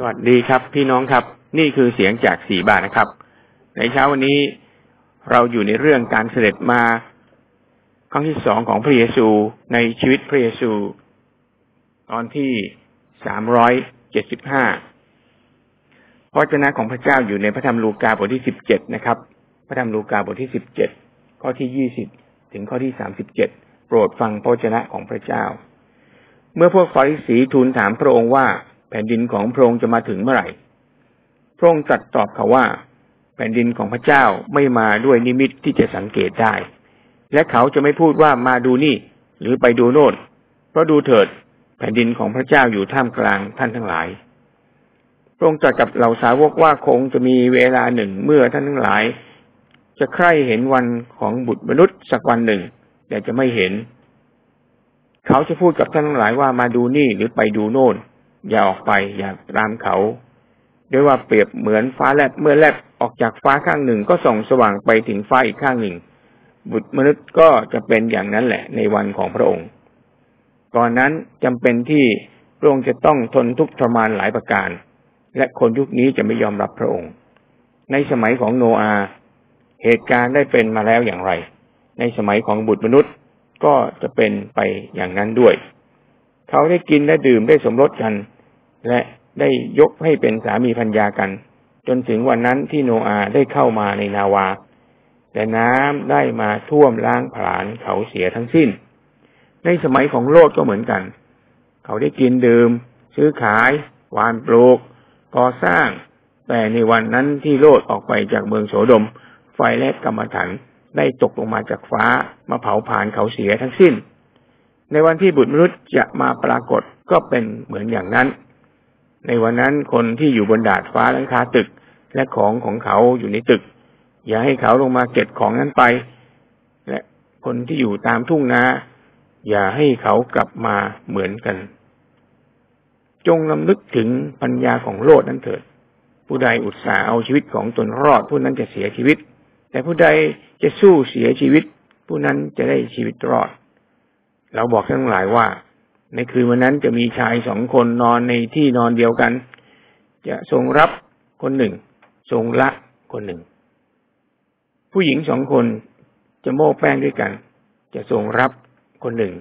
สวัสดีครับ พี่น้องครับ นี่คือเสียงจากสีบาทนะครับ ในเช้าวันนี้เราอยู่ในเรื่องการเสด็จมา ครั้งที่สองของพระเยซูในชีวิตพระเยซู ตอนที่สามร้อยเจ็ดสิบห้าพระเจ้าของพระเจ้าอยู่ในพระธรรมลูกาบทที่สิบเจ็ดนะครับ พระธรรมลูกาบทที่สิบเจ็ดข้อที่ยี่สิบถึงข้อที่สามสิบเจ็ดโปรดฟังพระเจ้าของพระเจ้า เมื่อพวกฟาริสีทูลถามพระองค์ว่า แผ่นดินของพระองค์จะมาถึงเมื่อไหร่ พระองค์ตรัสตอบเขาว่า แผ่นดินของพระเจ้าไม่มาด้วยนิมิตที่จะสังเกตได้ และเขาจะไม่พูดว่ามาดูนี่ หรือไปดูโน่นเพราะดูเถิด แผ่นดินของพระเจ้าอยู่ท่ามกลางท่านทั้งหลาย พระองค์ตรัสกับเหล่าสาวกว่าคงจะมีเวลาหนึ่งเมื่อท่านทั้งหลาย จะใคร่เห็นวันของบุตรมนุษย์สักวันหนึ่ง แต่จะไม่เห็น เขาจะพูดกับท่านทั้งหลายว่ามาดูนี่หรือไปดูโน่น อย่าออกไปอย่าตามเขาด้วยว่าเปรียบเหมือนฟ้าแลบเมื่อแลบออกจากฟ้าข้างหนึ่งก็ส่องสว่างไปถึงฟ้าอีกข้างหนึ่ง บุตรมนุษย์ก็จะเป็นอย่างนั้นแหละในวันของพระองค์ ก่อนนั้นจำเป็นที่พระองค์จะต้องทนทุกข์ทรมานหลายประการ และคนยุคนี้จะไม่ยอมรับพระองค์ ในสมัยของโนอาเหตุการณ์ได้เป็นมาแล้วอย่างไร ในสมัยของบุตรมนุษย์ก็จะเป็นไปอย่างนั้นด้วย เขาได้กินและดื่มได้สมรสกัน และได้ยกให้เป็นสามีพัญญากัน จนถึงวันนั้นที่โนอาได้เข้ามาในนาวา แต่น้ำได้มาท่วมล้างผลาญเขาเสียทั้งสิ้น ในสมัยของโลดก็เหมือนกัน เขาได้กินดื่ม ซื้อขาย วานปลูกก่อสร้าง แต่ในวันนั้นที่โลดออกไปจากเมืองโสดม ไฟและกรรมฐานได้ตกลงมาจากฟ้ามาเผาผลาญเขาเสียทั้งสิ้น ในวันที่บุตรมนุษย์จะมาปรากฏก็เป็นเหมือนอย่างนั้น ในวันนั้นคนที่อยู่บนดาดฟ้าหลังคาตึก และของของเขาอยู่ในตึก อย่าให้เขาลงมาเก็บของนั้นไป และคนที่อยู่ตามทุ่งนาอย่าให้เขากลับมาเหมือนกัน จงลำลึกถึงปัญญาของโลดนั้นเถิด ผู้ใดอุตส่าห์เอาชีวิตของตนรอด ผู้นั้นจะเสียชีวิต แต่ผู้ใดจะสู้เสียชีวิต ผู้นั้นจะได้ชีวิตรอด เราบอกทั้งหลายว่า ในคืนวันนั้นจะมีชายสองคนนอนในที่นอนเดียวกัน จะทรงรับคนหนึ่ง ทรงละคนหนึ่ง ผู้หญิงสองคนจะโม้แป้งด้วยกัน จะทรงรับคนหนึ่ง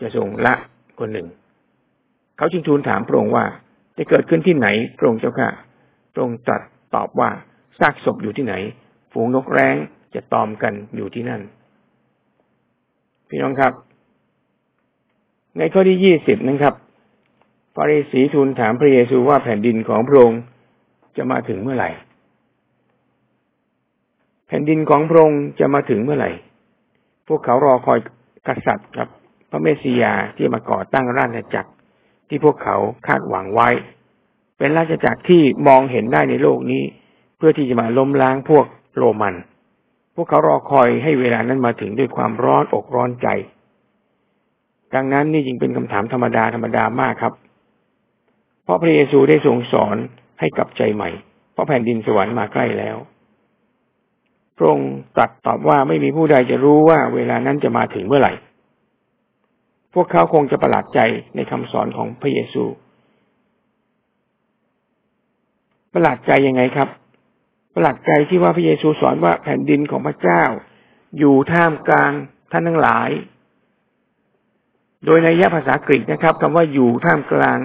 จะทรงละคนหนึ่ง เขาจึงทูลถามพระองค์ว่า จะเกิดขึ้นที่ไหนพระองค์เจ้าค่ะพระองค์ตรัสตอบว่าซากศพอยู่ที่ไหน ฝูงนกแร้งจะตอมกันอยู่ที่นั่น พี่น้องครับ ในข้อที่ยี่สิบนะครับฟาริสีทูลถามพระเยซูว่าแผ่นดินของพระองค์จะมาถึงเมื่อไหร่ แผ่นดินของพระองค์จะมาถึงเมื่อไหร่ พวกเขารอคอยกษัตริย์กับ พระเมสสิยาที่มาก่อตั้งราชจักรที่พวกเขาคาดหวังไว้ เป็นราชจักรที่มองเห็นได้ในโลกนี้ เพื่อที่จะมาล้มล้างพวกโรมัน พวกเขารอคอยให้เวลานั้นมาถึงด้วยความร้อนอกร้อนใจ ดังนั้นนี่จึงเป็นคำถามธรรมดาธรรมดามากครับ เพราะพระเยซูได้ทรงสอนให้กลับใจใหม่ เพราะแผ่นดินสวรรค์มาใกล้แล้ว พระองค์ตรัสตอบว่าไม่มีผู้ใดจะรู้ว่าเวลานั้นจะมาถึงเมื่อไหร่ พวกเขาคงจะประหลาดใจในคำสอนของพระเยซู ประหลาดใจยังไงครับ ประหลาดใจที่ว่าพระเยซูสอนว่าแผ่นดินของพระเจ้า อยู่ท่ามกลางท่านทั้งหลาย โดยในยะภาษากรีกนะครับคำว่าอยู่ท่ามกลาง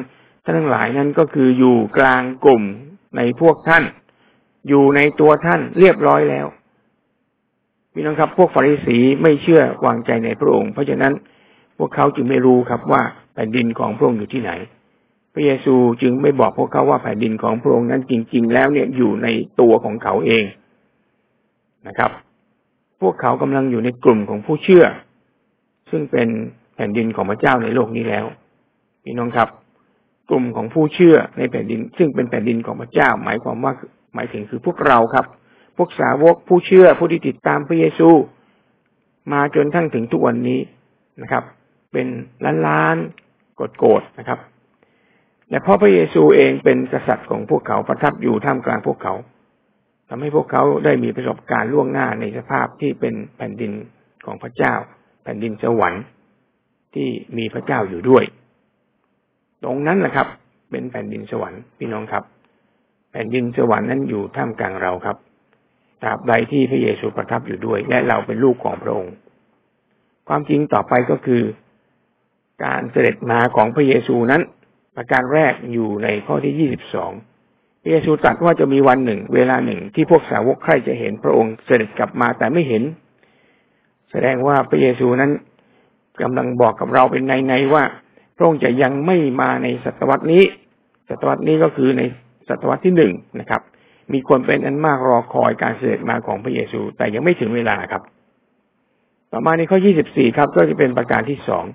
ท่านทั้งหลายนั้นก็คืออยู่กลางกลุ่มในพวกท่าน อยู่ในตัวท่านเรียบร้อยแล้วพี่น้องครับ พวกฟาริสีไม่เชื่อวางใจในพระองค์ เพราะฉะนั้นพวกเขาจึงไม่รู้ครับว่าแผ่นดินของพระองค์อยู่ที่ไหน พระเยซูจึงไม่บอกพวกเขาว่าแผ่นดินของพระองค์นั้นจริง ๆ แล้วเนี่ยอยู่ในตัวของเขาเองนะครับ พวกเขากำลังอยู่ในกลุ่มของผู้เชื่อ ซึ่งเป็น แผ่นดินของพระเจ้าในโลกนี้แล้วพี่น้องครับ กลุ่มของผู้เชื่อในแผ่นดิน ซึ่งเป็นแผ่นดินของพระเจ้า หมายความว่าหมายถึงคือพวกเราครับ พวกสาวกผู้เชื่อผู้ที่ติดตามพระเยซู มาจนทั้งถึงทุกวันนี้นะครับ เป็นล้านล้านกดโกรธนะครับและเพราะพระเยซูเองเป็นกษัตริย์ของพวกเขาประทับอยู่ท่ามกลางพวกเขาทำให้พวกเขาได้มีประสบการณ์ล่วงหน้าในสภาพที่เป็นแผ่นดินของพระเจ้า แผ่นดินสวรรค์ ที่มีพระเจ้าอยู่ด้วย ตรงนั้นแหละครับ เป็นแผ่นดินสวรรค์พี่น้องครับ แผ่นดินสวรรค์นั้นอยู่ท่ามกลางเราครับตราบใดที่พระเยซูประทับอยู่ด้วย และเราเป็นลูกของพระองค์ ความจริงต่อไปก็คือ การเสด็จมาของพระเยซูนั้น ประการแรกอยู่ในข้อที่ยี่สิบสองพระเยซูตรัสว่าจะมีวันหนึ่ง เวลาหนึ่งที่พวกสาวกใครจะเห็นพระองค์เสด็จกลับมาแต่ไม่เห็น แสดงว่าพระเยซูนั้น กำลังบอกกับเราเป็นในในว่าพระองค์จะยังไม่มาในศตวรรษนี้ ศตวรรษนี้ก็คือในศตวรรษที่หนึ่งนะครับ มีคนเป็นอันมากรอคอยการเสด็จมาของพระเยซู แต่ยังไม่ถึงเวลาครับ ต่อมาในข้อ 24 ครับก็จะเป็นประการที่สอง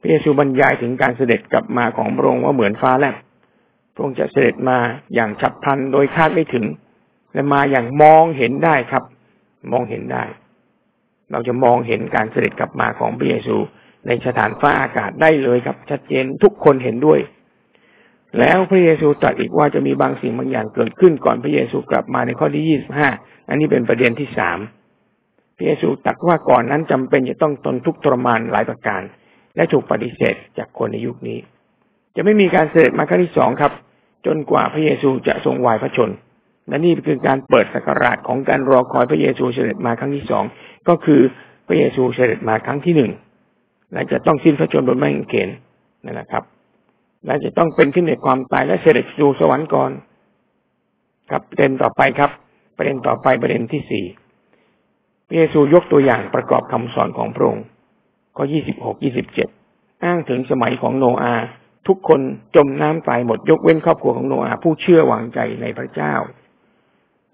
พระเยซูบรรยายถึงการเสด็จกลับมาของพระองค์ว่าเหมือนฟ้าแลบพระองค์จะเสด็จมาอย่างฉับพลันโดยคาดไม่ถึง และมาอย่างมองเห็นได้ครับ มองเห็นได้ เราจะมองเห็นการเสด็จกลับมาของพระเยซู ในสถานฟ้าอากาศได้เลยครับ ชัดเจนทุกคนเห็นด้วย แล้วพระเยซูตรัสอีกว่าจะมีบางสิ่งบางอย่างเกิดขึ้นก่อนพระเยซูกลับมาในข้อที่ยี่สิบห้าอันนี้เป็นประเด็นที่สามพระเยซูตรัสว่าก่อนนั้นจำเป็นจะต้องทนทุกข์ทรมานหลายประการ และถูกปฏิเสธจากคนในยุคนี้ จะไม่มีการเสด็จมาครั้งที่สองครับ จนกว่าพระเยซูจะทรงวายพระชน และนี่คือการเปิดสักราชของการรอคอยพระเยซูเสด็จมาครั้งที่สองก็คือพระเยซูเสด็จมาครั้งที่หนึ่งและจะต้องสิ้นพระชนม์บนไม้กางเขนนั่นแหละครับ และจะต้องเป็นขึ้นในความตายและเสด็จสู่สวรรค์ก่อนครับประเด็นต่อไปครับ ประเด็นต่อไปประเด็นที่สี่พระเยซูยกตัวอย่างประกอบคำสอนของพระองค์ข้อยี่สิบหกยี่สิบเจ็ดอ้างถึงสมัยของโนอาทุกคนจมน้ำตายหมดยกเว้นครอบครัวของโนอาผู้เชื่อวางใจในพระเจ้า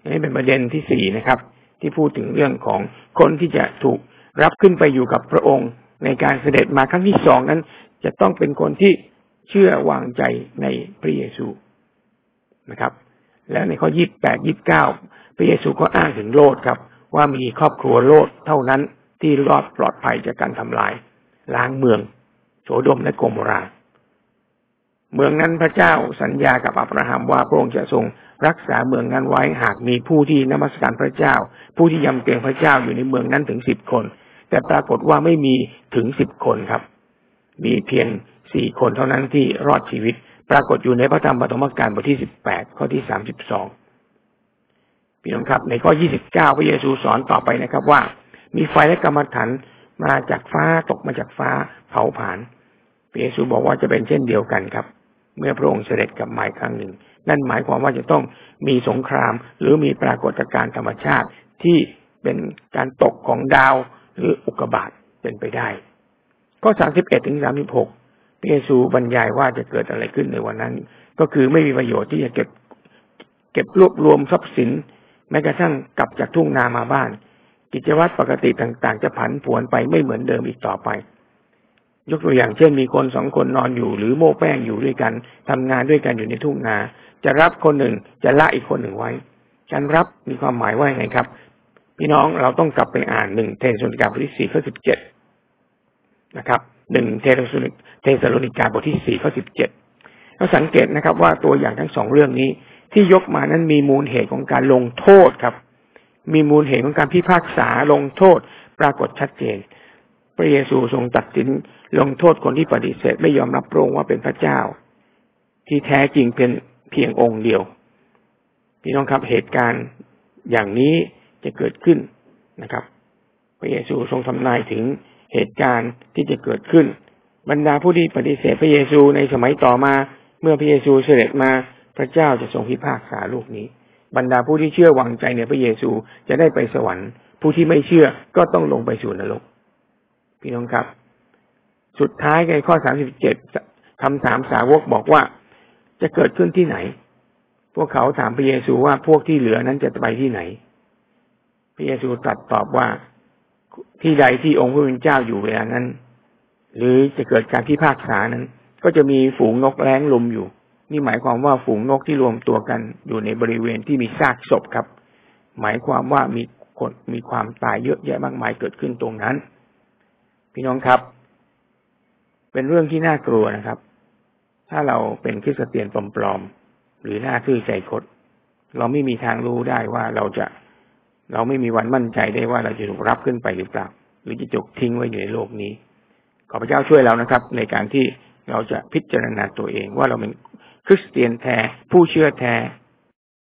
นี่เป็นประเด็นที่สี่นะครับ ที่พูดถึงเรื่องของคนที่จะถูกรับขึ้นไปอยู่กับพระองค์ ในการเสด็จมาครั้งที่สองนั้น จะต้องเป็นคนที่เชื่อวางใจในพระเยซูนะครับ แล้วในข้อยี่บแปดยี่บเก้าพระเยซูก็อ้างถึงโลดครับ ว่ามีครอบครัวโลดเท่านั้นที่รอดปลอดภัยจากการทำลาย ล้างเมืองโสดมและโกโมรา เมืองนั้นพระเจ้าสัญญากับอับราฮัมว่าพระองค์จะทรง รักษาเมืองนั้นไว้หากมีผู้ที่นมัสการพระเจ้า ผู้ที่ยำเกรงพระเจ้าอยู่ในเมืองนั้นถึงสิบคน แต่ปรากฏว่าไม่มีถึงสิบคนครับ มีเพียงสี่คนเท่านั้นที่รอดชีวิต ปรากฏอยู่ในพระธรรมปฐมกาลบทที่สิบแปดข้อที่สามสิบสองพี่น้องครับในข้อยี่สิบเก้าพระเยซูสอนต่อไปนะครับว่า มีไฟและกรรมฐานมาจากฟ้าตกมาจากฟ้าเผาผลาญพระเยซูบอกว่าจะเป็นเช่นเดียวกันครับ เมื่อพระองค์เสด็จกลับมาครั้งหนึ่ง นั่นหมายความว่าจะต้องมีสงคราม หรือมีปรากฏการณ์ธรรมชาติที่เป็นการตกของดาวหรืออุกกาบาตเป็นไปได้ข้อสามสิบเอ็ดถึงสามสิบหกพระเยซูบรรยายว่าจะเกิดอะไรขึ้นในวันนั้น ก็คือไม่มีประโยชน์ที่จะเก็บ เก็บรวบรวมทรัพย์สิน แม้กระทั่งกลับจากทุ่งนามาบ้าน กิจวัตรปกติต่างๆ จะผันผวนไปไม่เหมือนเดิมอีกต่อไป ยกตัวอย่างเช่นมีคนสองคนนอนอยู่ หรือโม่แป้งอยู่ด้วยกันทำงานด้วยกันอยู่ในทุ่งนา จะรับคนหนึ่งจะละอีกคนหนึ่งไว้ การรับมีความหมายว่าไงครับ พี่น้องเราต้องกลับไปอ่านหนึ่งเธสะโลนิกาบทที่สี่ข้อสิบเจ็ดนะครับหนึ่งเธสะโลนิกาบทที่สี่ข้อสิบเจ็ดเราสังเกตนะครับ ว่าตัวอย่างทั้งสองเรื่องนี้ ที่ยกมานั้นมีมูลเหตุของการลงโทษครับ มีมูลเหตุของการพิพากษาลงโทษปรากฏชัดเจน พระเยซูทรงตัดสิน ลงโทษคนที่ปฏิเสธไม่ยอมรับพระองค์ว่าเป็นพระเจ้า ที่แท้จริงเป็นเพียงองค์เดียว พี่น้องครับเหตุการณ์อย่างนี้จะเกิดขึ้นนะครับ พระเยซูทรงทำนายถึงเหตุการณ์ที่จะเกิดขึ้น บรรดาผู้ที่ปฏิเสธพระเยซูในสมัยต่อมา เมื่อพระเยซูเสด็จมาพระเจ้าจะทรงพิพากษาโลกนี้ บรรดาผู้ที่เชื่อวางใจในพระเยซูจะได้ไปสวรรค์ ผู้ที่ไม่เชื่อก็ต้องลงไปสู่นรก พี่น้องครับ สุดท้ายในข้อสามสิบเจ็ดคำถามสาวกบอกว่าจะเกิดขึ้นที่ไหน พวกเขาถามพระเยซูว่าพวกที่เหลือนั้นจะไปที่ไหน พระเยซูตรัสตอบว่าที่ใดที่องค์พระผู้เป็นเจ้าอยู่เวลานั้น หรือจะเกิดการพิพากษานั้น ก็จะมีฝูงนกแร้งลุมอยู่ นี่หมายความว่าฝูงนกที่รวมตัวกันอยู่ในบริเวณที่มีซากศพครับ หมายความว่ามีคนมีความตายเยอะแยะมากมายเกิดขึ้นตรงนั้น พี่น้องครับ เป็นเรื่องที่น่ากลัวนะครับ ถ้าเราเป็นคริสเตียนปลอมๆหรือหน้าซื่อใจคดเราไม่มีทางรู้ได้ว่าเราจะ เราไม่มีวันมั่นใจได้ว่าเราจะถูกรับขึ้นไปหรือเปล่า หรือจะจกทิ้งไว้อยู่ในโลกนี้ ขอพระเจ้าช่วยเรานะครับ ในการที่เราจะพิจารณาตัวเองว่าเราเป็นคริสเตียนแท้ผู้เชื่อแท้